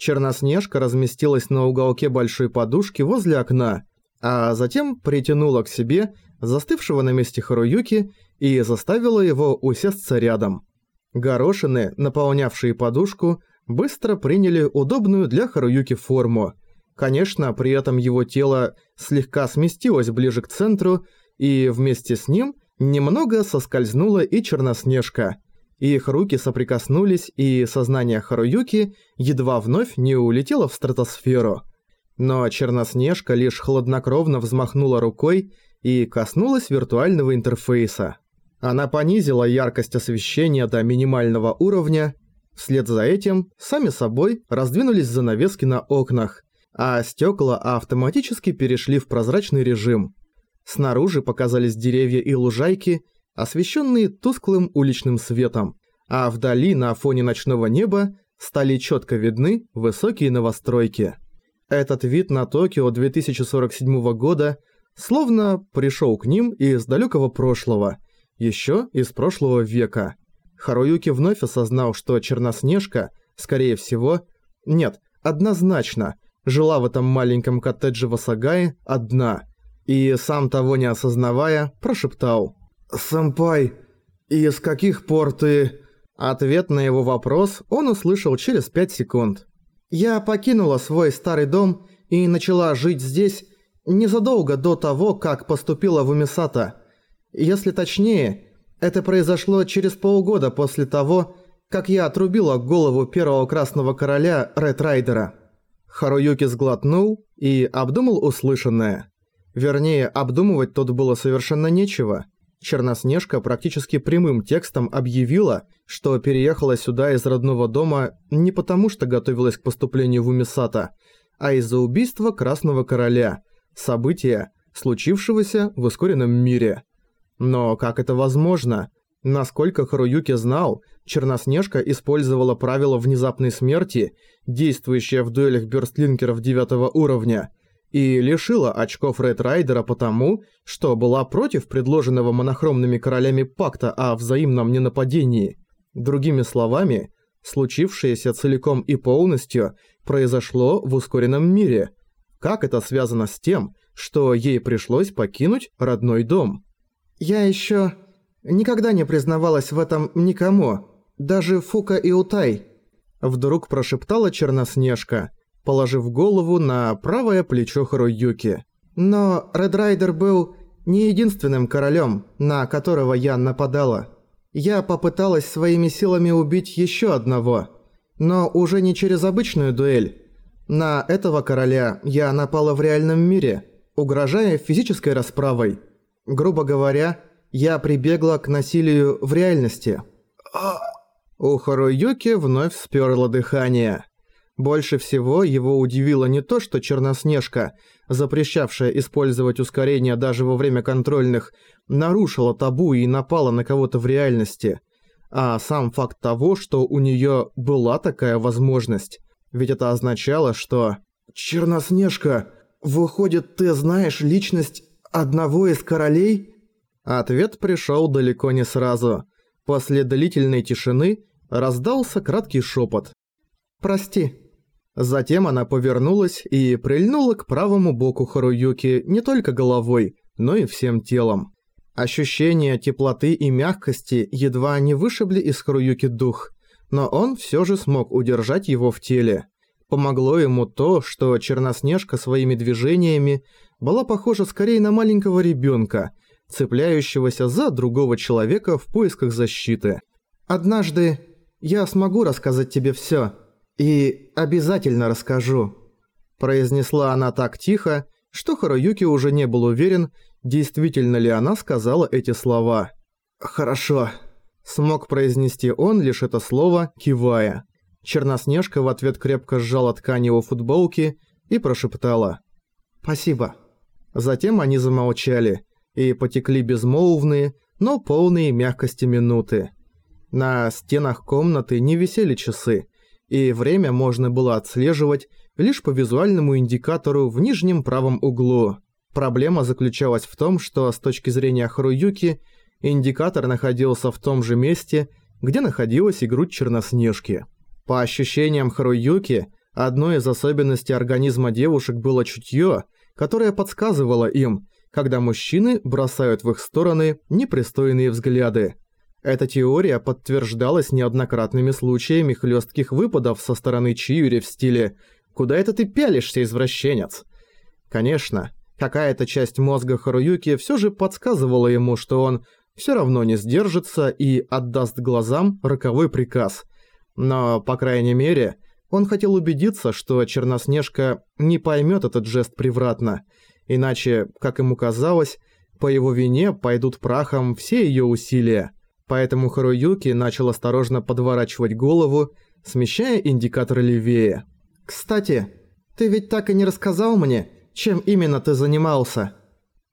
Черноснежка разместилась на уголке большой подушки возле окна, а затем притянула к себе застывшего на месте Харуюки и заставила его усесться рядом. Горошины, наполнявшие подушку, быстро приняли удобную для Харуюки форму. Конечно, при этом его тело слегка сместилось ближе к центру, и вместе с ним немного соскользнула и Черноснежка – их руки соприкоснулись, и сознание Харуюки едва вновь не улетело в стратосферу. Но Черноснежка лишь хладнокровно взмахнула рукой и коснулась виртуального интерфейса. Она понизила яркость освещения до минимального уровня. Вслед за этим, сами собой, раздвинулись занавески на окнах, а стекла автоматически перешли в прозрачный режим. Снаружи показались деревья и лужайки, освещенные тусклым уличным светом, а вдали на фоне ночного неба стали четко видны высокие новостройки. Этот вид на Токио 2047 года словно пришел к ним из далекого прошлого, еще из прошлого века. Харуюки вновь осознал, что Черноснежка, скорее всего, нет, однозначно, жила в этом маленьком коттедже в Асагае одна, и сам того не осознавая, прошептал «Сэмпай, из каких пор ты...» Ответ на его вопрос он услышал через пять секунд. «Я покинула свой старый дом и начала жить здесь незадолго до того, как поступила в Умисата. Если точнее, это произошло через полгода после того, как я отрубила голову первого Красного Короля Ред Райдера». Харуюки сглотнул и обдумал услышанное. Вернее, обдумывать тут было совершенно нечего – Черноснежка практически прямым текстом объявила, что переехала сюда из родного дома не потому, что готовилась к поступлению в Умисата, а из-за убийства Красного Короля, события, случившегося в ускоренном мире. Но как это возможно? Насколько Харуюки знал, Черноснежка использовала правило внезапной смерти, действующее в дуэлях бёрстлинкеров девятого уровня – и лишила очков Ред Райдера потому, что была против предложенного монохромными королями пакта о взаимном ненападении. Другими словами, случившееся целиком и полностью произошло в ускоренном мире. Как это связано с тем, что ей пришлось покинуть родной дом? «Я еще никогда не признавалась в этом никому, даже Фука и Утай», вдруг прошептала Черноснежка – положив голову на правое плечо Харуюки. «Но Редрайдер был не единственным королем, на которого я нападала. Я попыталась своими силами убить еще одного, но уже не через обычную дуэль. На этого короля я напала в реальном мире, угрожая физической расправой. Грубо говоря, я прибегла к насилию в реальности». У Харуюки вновь сперло дыхание. Больше всего его удивило не то, что Черноснежка, запрещавшая использовать ускорение даже во время контрольных, нарушила табу и напала на кого-то в реальности, а сам факт того, что у неё была такая возможность. Ведь это означало, что... «Черноснежка, выходит, ты знаешь личность одного из королей?» Ответ пришёл далеко не сразу. После длительной тишины раздался краткий шепот. «Прости, Затем она повернулась и прильнула к правому боку Харуюки не только головой, но и всем телом. Ощущения теплоты и мягкости едва не вышибли из Харуюки дух, но он все же смог удержать его в теле. Помогло ему то, что Черноснежка своими движениями была похожа скорее на маленького ребенка, цепляющегося за другого человека в поисках защиты. «Однажды я смогу рассказать тебе все», «И обязательно расскажу», – произнесла она так тихо, что Харуюки уже не был уверен, действительно ли она сказала эти слова. «Хорошо», – смог произнести он лишь это слово, кивая. Черноснежка в ответ крепко сжала ткань его футболки и прошептала «Спасибо». Затем они замолчали и потекли безмолвные, но полные мягкости минуты. На стенах комнаты не висели часы, и время можно было отслеживать лишь по визуальному индикатору в нижнем правом углу. Проблема заключалась в том, что с точки зрения Харуюки индикатор находился в том же месте, где находилась и грудь Черноснежки. По ощущениям Харуюки, Одной из особенностей организма девушек было чутье, которое подсказывало им, когда мужчины бросают в их стороны непристойные взгляды. Эта теория подтверждалась неоднократными случаями хлестких выпадов со стороны Чиюри в стиле «Куда это ты пялишься, извращенец?». Конечно, какая-то часть мозга Харуюки все же подсказывала ему, что он все равно не сдержится и отдаст глазам роковой приказ. Но, по крайней мере, он хотел убедиться, что Черноснежка не поймет этот жест превратно, иначе, как ему казалось, по его вине пойдут прахом все ее усилия. Поэтому Харуюки начал осторожно подворачивать голову, смещая индикатор левее. «Кстати, ты ведь так и не рассказал мне, чем именно ты занимался?»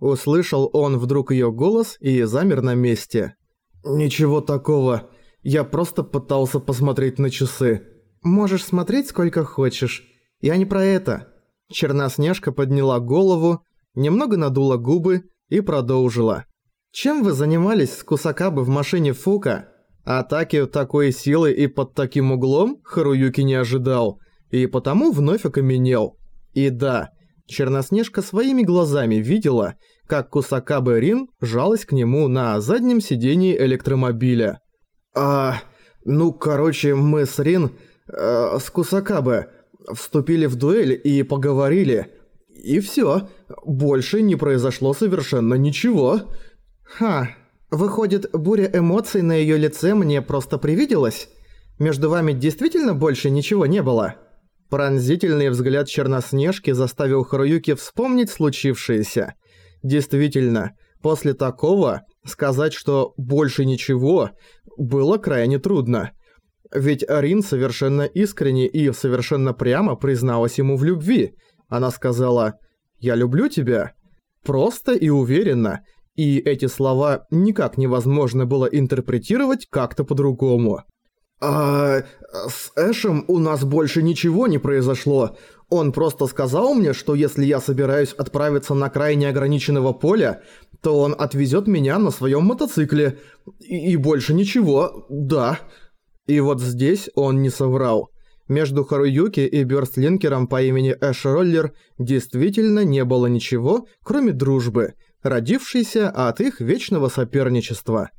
Услышал он вдруг ее голос и замер на месте. «Ничего такого. Я просто пытался посмотреть на часы». «Можешь смотреть сколько хочешь. Я не про это». Черноснежка подняла голову, немного надула губы и продолжила. «Чем вы занимались с Кусакабы в машине Фука?» Атаки такой силы и под таким углом Харуюки не ожидал, и потому вновь окаменел. И да, Черноснежка своими глазами видела, как Кусакабе Рин жалась к нему на заднем сидении электромобиля. «А, ну, короче, мы с Рин э, с Кусакабе вступили в дуэль и поговорили. И всё. Больше не произошло совершенно ничего. Ха, выходит, буря эмоций на её лице мне просто привиделась? Между вами действительно больше ничего не было? Пронзительный взгляд Черноснежки заставил Харуюки вспомнить случившееся. Действительно, после такого сказать, что больше ничего, было крайне трудно. Ведь Арин совершенно искренне и совершенно прямо призналась ему в любви. Она сказала «Я люблю тебя». Просто и уверенно. И эти слова никак невозможно было интерпретировать как-то по-другому. «А с Эшем у нас больше ничего не произошло. Он просто сказал мне, что если я собираюсь отправиться на край неограниченного поля, то он отвезет меня на своем мотоцикле. И, и больше ничего, да». И вот здесь он не соврал. Между Харуюки и Бёрстлинкером по имени Эш Роллер действительно не было ничего, кроме дружбы, родившейся от их вечного соперничества.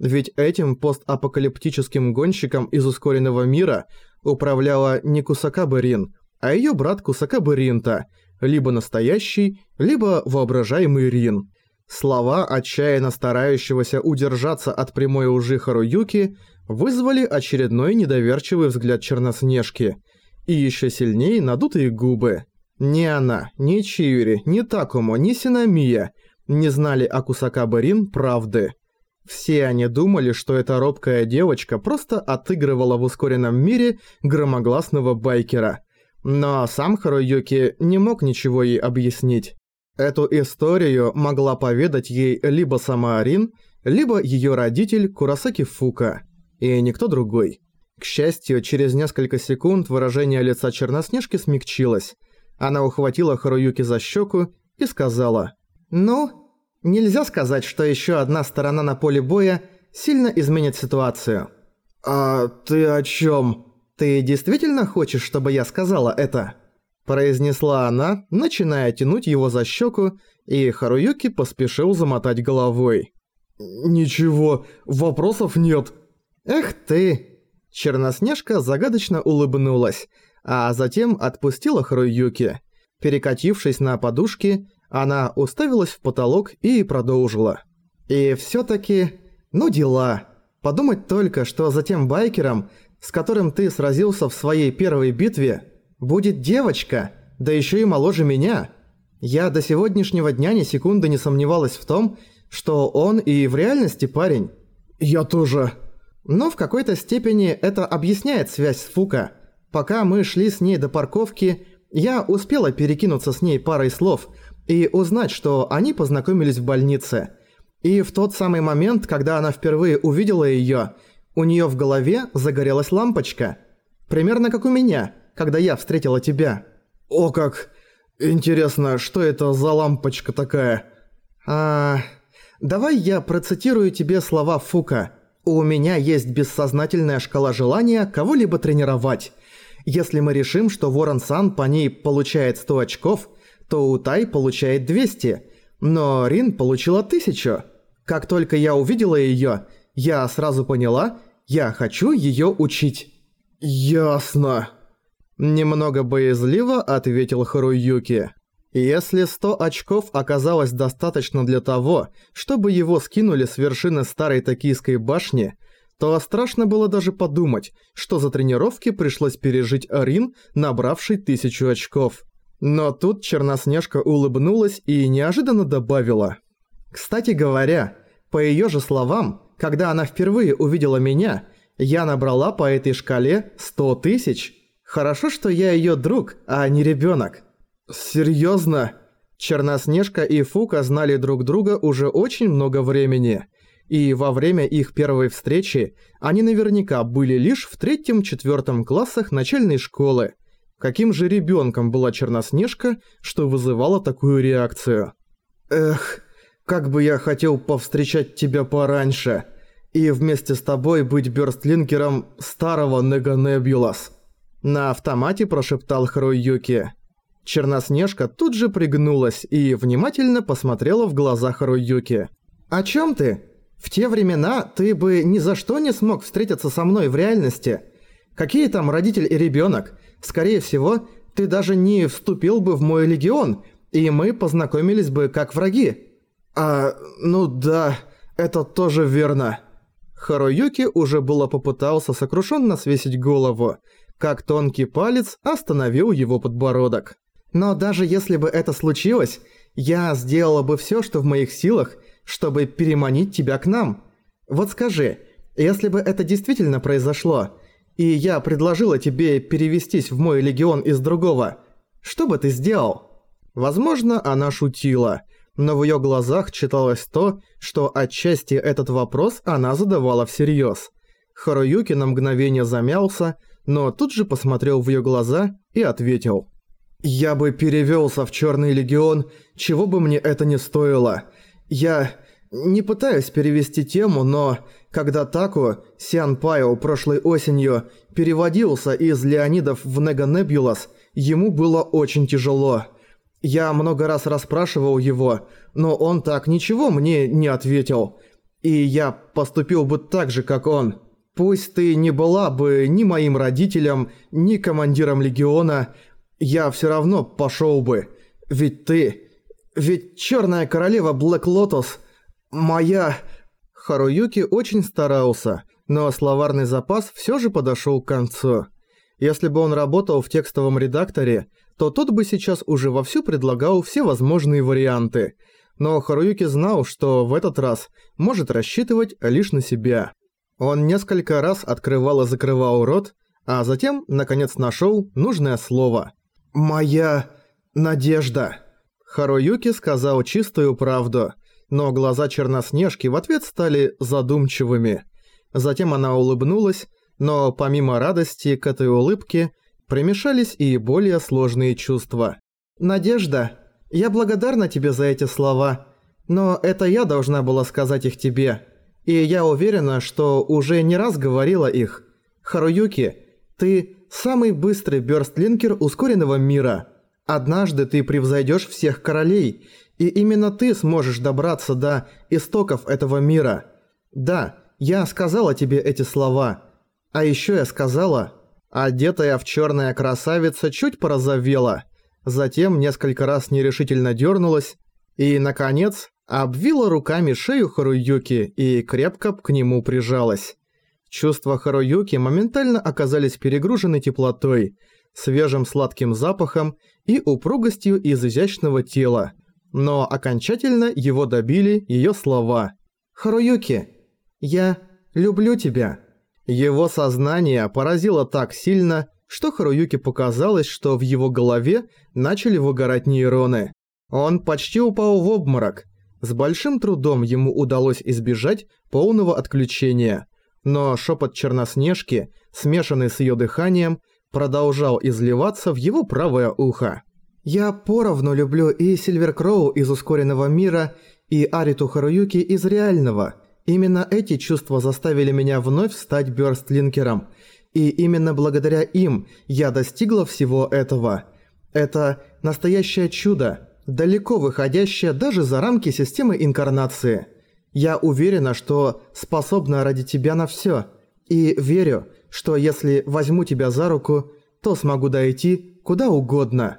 Ведь этим постапокалиптическим гонщиком из ускоренного мира управляла не Кусакабе Рин, а её брат Кусакабе Ринта, либо настоящий, либо воображаемый Рин. Слова отчаянно старающегося удержаться от прямой лжи Харуюки – вызвали очередной недоверчивый взгляд Черноснежки и еще сильнее надутые губы. Ни она, ни Чиури, ни Такому, ни Синамия не знали о Кусакабе Рин правды. Все они думали, что эта робкая девочка просто отыгрывала в ускоренном мире громогласного байкера. Но сам Харуюки не мог ничего ей объяснить. Эту историю могла поведать ей либо сама Арин, либо ее родитель Курасаки Фука и никто другой. К счастью, через несколько секунд выражение лица Черноснежки смягчилось. Она ухватила Харуюки за щеку и сказала «Ну, нельзя сказать, что еще одна сторона на поле боя сильно изменит ситуацию». «А ты о чем? Ты действительно хочешь, чтобы я сказала это?» Произнесла она, начиная тянуть его за щеку, и Харуюки поспешил замотать головой. «Ничего, вопросов нет», «Эх ты!» Черноснежка загадочно улыбнулась, а затем отпустила Харуюки. Перекатившись на подушке, она уставилась в потолок и продолжила. «И всё-таки... ну дела. Подумать только, что за тем байкером, с которым ты сразился в своей первой битве, будет девочка, да ещё и моложе меня. Я до сегодняшнего дня ни секунды не сомневалась в том, что он и в реальности парень». «Я тоже», но в какой-то степени это объясняет связь с Фука. Пока мы шли с ней до парковки, я успела перекинуться с ней парой слов и узнать, что они познакомились в больнице. И в тот самый момент, когда она впервые увидела её, у неё в голове загорелась лампочка. Примерно как у меня, когда я встретила тебя. «О как! Интересно, что это за лампочка такая?» «А... Давай я процитирую тебе слова Фука». У меня есть бессознательная шкала желания кого-либо тренировать. Если мы решим, что Ворон-сан по ней получает 100 очков, то Утай получает 200, но Рин получила 1000. Как только я увидела её, я сразу поняла, я хочу её учить. «Ясно», – немного боязливо ответил Харуюки. Если 100 очков оказалось достаточно для того, чтобы его скинули с вершины старой токийской башни, то страшно было даже подумать, что за тренировки пришлось пережить Арин, набравший тысячу очков. Но тут Черноснежка улыбнулась и неожиданно добавила. «Кстати говоря, по её же словам, когда она впервые увидела меня, я набрала по этой шкале 100 тысяч. Хорошо, что я её друг, а не ребёнок». «Серьёзно?» Черноснежка и Фука знали друг друга уже очень много времени. И во время их первой встречи они наверняка были лишь в третьем-четвёртом классах начальной школы. Каким же ребёнком была Черноснежка, что вызывало такую реакцию? «Эх, как бы я хотел повстречать тебя пораньше, и вместе с тобой быть бёрстлинкером старого Нега Небулас», на автомате прошептал Харуюки. Черноснежка тут же пригнулась и внимательно посмотрела в глаза Харуюки. «О чём ты? В те времена ты бы ни за что не смог встретиться со мной в реальности. Какие там родитель и ребёнок? Скорее всего, ты даже не вступил бы в мой легион, и мы познакомились бы как враги». «А, ну да, это тоже верно». Харуюки уже было попытался сокрушенно свесить голову, как тонкий палец остановил его подбородок. Но даже если бы это случилось, я сделала бы всё, что в моих силах, чтобы переманить тебя к нам. Вот скажи, если бы это действительно произошло, и я предложила тебе перевестись в мой легион из другого, что бы ты сделал? Возможно, она шутила, но в её глазах читалось то, что отчасти этот вопрос она задавала всерьёз. Харуюки на мгновение замялся, но тут же посмотрел в её глаза и ответил. «Я бы перевёлся в Чёрный Легион, чего бы мне это ни стоило. Я не пытаюсь перевести тему, но когда Таку, Сиан Пайо прошлой осенью, переводился из Леонидов в Нега Небулас, ему было очень тяжело. Я много раз расспрашивал его, но он так ничего мне не ответил. И я поступил бы так же, как он. Пусть ты не была бы ни моим родителем, ни командиром легиона, я все равно пошел бы. Ведь ты... Ведь Черная Королева Блэк Лотос... Моя... Харуюки очень старался, но словарный запас все же подошел к концу. Если бы он работал в текстовом редакторе, то тот бы сейчас уже вовсю предлагал все возможные варианты. Но Харуюки знал, что в этот раз может рассчитывать лишь на себя. Он несколько раз открывал и закрывал рот, а затем, наконец, нашел нужное слово. «Моя надежда». Харуюки сказал чистую правду, но глаза Черноснежки в ответ стали задумчивыми. Затем она улыбнулась, но помимо радости к этой улыбке примешались и более сложные чувства. «Надежда, я благодарна тебе за эти слова, но это я должна была сказать их тебе, и я уверена, что уже не раз говорила их. Харуюки, ты самый быстрый бёрстлинкер ускоренного мира. Однажды ты превзойдёшь всех королей, и именно ты сможешь добраться до истоков этого мира. Да, я сказала тебе эти слова. А ещё я сказала, одетая в чёрная красавица чуть порозовела, затем несколько раз нерешительно дёрнулась и, наконец, обвила руками шею Харуюки и крепко к нему прижалась. Чувства Харуюки моментально оказались перегружены теплотой, свежим сладким запахом и упругостью из изящного тела. Но окончательно его добили её слова. «Харуюки, я люблю тебя». Его сознание поразило так сильно, что Харуюки показалось, что в его голове начали выгорать нейроны. Он почти упал в обморок. С большим трудом ему удалось избежать полного отключения – но шепот Черноснежки, смешанный с ее дыханием, продолжал изливаться в его правое ухо. «Я поровну люблю и Сильверкроу из ускоренного мира, и Ариту Харуюки из реального. Именно эти чувства заставили меня вновь стать бёрстлинкером. И именно благодаря им я достигла всего этого. Это настоящее чудо, далеко выходящее даже за рамки системы инкарнации. Я уверена, что способна ради тебя на всё. И верю, что если возьму тебя за руку, то смогу дойти куда угодно.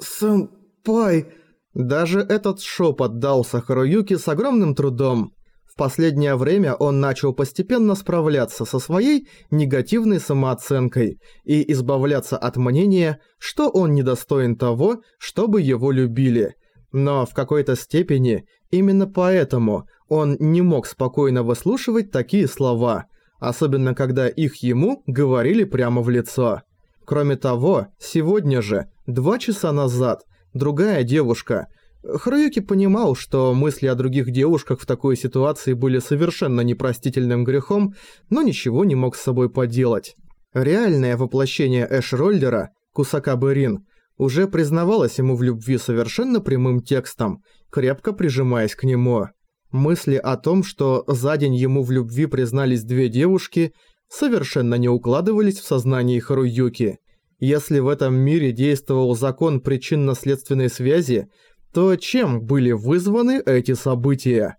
Сэмпай... Даже этот шепот дался Харуюки с огромным трудом. В последнее время он начал постепенно справляться со своей негативной самооценкой и избавляться от мнения, что он недостоин того, чтобы его любили. Но в какой-то степени именно поэтому он не мог спокойно выслушивать такие слова, особенно когда их ему говорили прямо в лицо. Кроме того, сегодня же, два часа назад, другая девушка – Харуюки понимал, что мысли о других девушках в такой ситуации были совершенно непростительным грехом, но ничего не мог с собой поделать. Реальное воплощение Эш-роллера, Кусака Берин, уже признавалось ему в любви совершенно прямым текстом, крепко прижимаясь к нему. Мысли о том, что за день ему в любви признались две девушки, совершенно не укладывались в сознании Харуюки. Если в этом мире действовал закон причинно-следственной связи, то чем были вызваны эти события?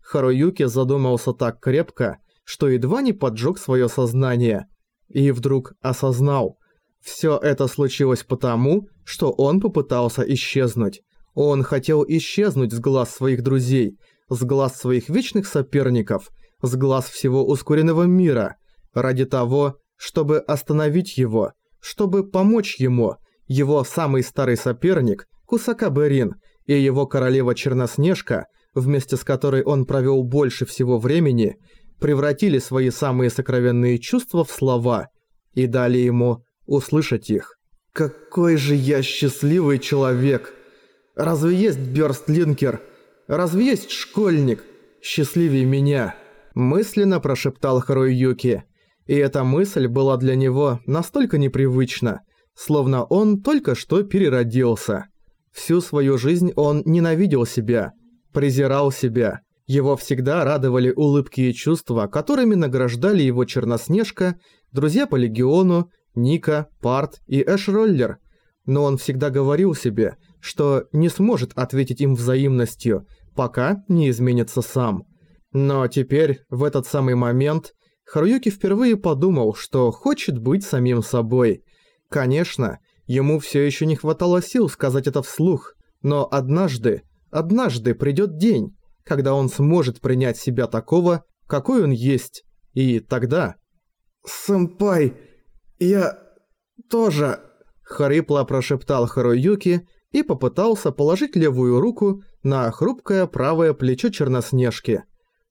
Харуюки задумался так крепко, что едва не поджег свое сознание. И вдруг осознал. Все это случилось потому, что он попытался исчезнуть. Он хотел исчезнуть с глаз своих друзей, с глаз своих вечных соперников, с глаз всего ускоренного мира, ради того, чтобы остановить его, чтобы помочь ему, его самый старый соперник, Кусака Берин, и его королева Черноснежка, вместе с которой он провел больше всего времени, превратили свои самые сокровенные чувства в слова и дали ему услышать их. «Какой же я счастливый человек! Разве есть Бёрстлинкер? Разве есть школьник? Счастливее меня!» Мысленно прошептал Харуюки. И эта мысль была для него настолько непривычна, словно он только что переродился. Всю свою жизнь он ненавидел себя, презирал себя. Его всегда радовали улыбки и чувства, которыми награждали его Черноснежка, друзья по Легиону, Ника, Парт и Эш-Роллер. Но он всегда говорил себе, что не сможет ответить им взаимностью, пока не изменится сам. Но теперь, в этот самый момент, Харуюки впервые подумал, что хочет быть самим собой. Конечно, Ему все еще не хватало сил сказать это вслух, но однажды, однажды придет день, когда он сможет принять себя такого, какой он есть, и тогда... «Сэмпай, я тоже...» Хрипло прошептал Харуюки и попытался положить левую руку на хрупкое правое плечо Черноснежки.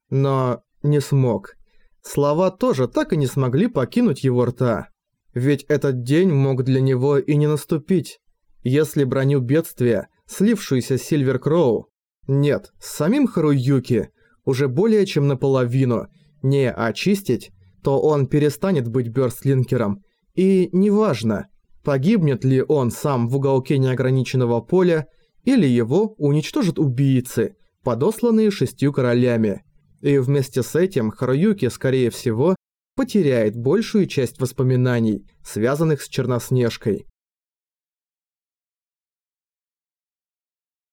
Но не смог. Слова тоже так и не смогли покинуть его рта. Ведь этот день мог для него и не наступить, если броню бедствия, слившуюся Сильвер Кроу, нет, с самим Харуюки, уже более чем наполовину, не очистить, то он перестанет быть бёрстлинкером, и неважно, погибнет ли он сам в уголке неограниченного поля, или его уничтожат убийцы, подосланные шестью королями. И вместе с этим Харуюки, скорее всего, потеряет большую часть воспоминаний, связанных с Черноснежкой.